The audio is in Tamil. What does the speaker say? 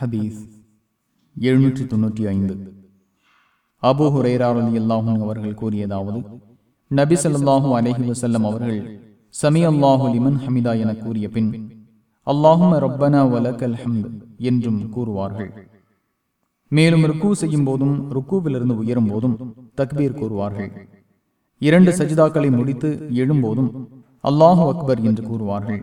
ஹதீஸ் எழுநூற்றி தொன்னூற்றி ஐந்து. அபு ஹுரேராவதி அல்லாஹும் அவர்கள் கூறியதாவது நபி ஸல்லல்லாஹு அலஹி வசல்லம் அவர்கள் சமி அல்லாஹு லிமன் ஹமிதா என கூறிய பின் அல்லாஹும் ரப்பனா வலக்கல் ஹம்த் என்றும் கூறுவார்கள். மேலும் ருக்கு செய்யும் போதும் ருக்குவிலிருந்து உயரும் போதும் தக்பீர் கூறுவார்கள். இரண்டு சஜிதாக்களை முடித்து எழும்போதும் அல்லாஹு அக்பர் என்று கூறுவார்கள்.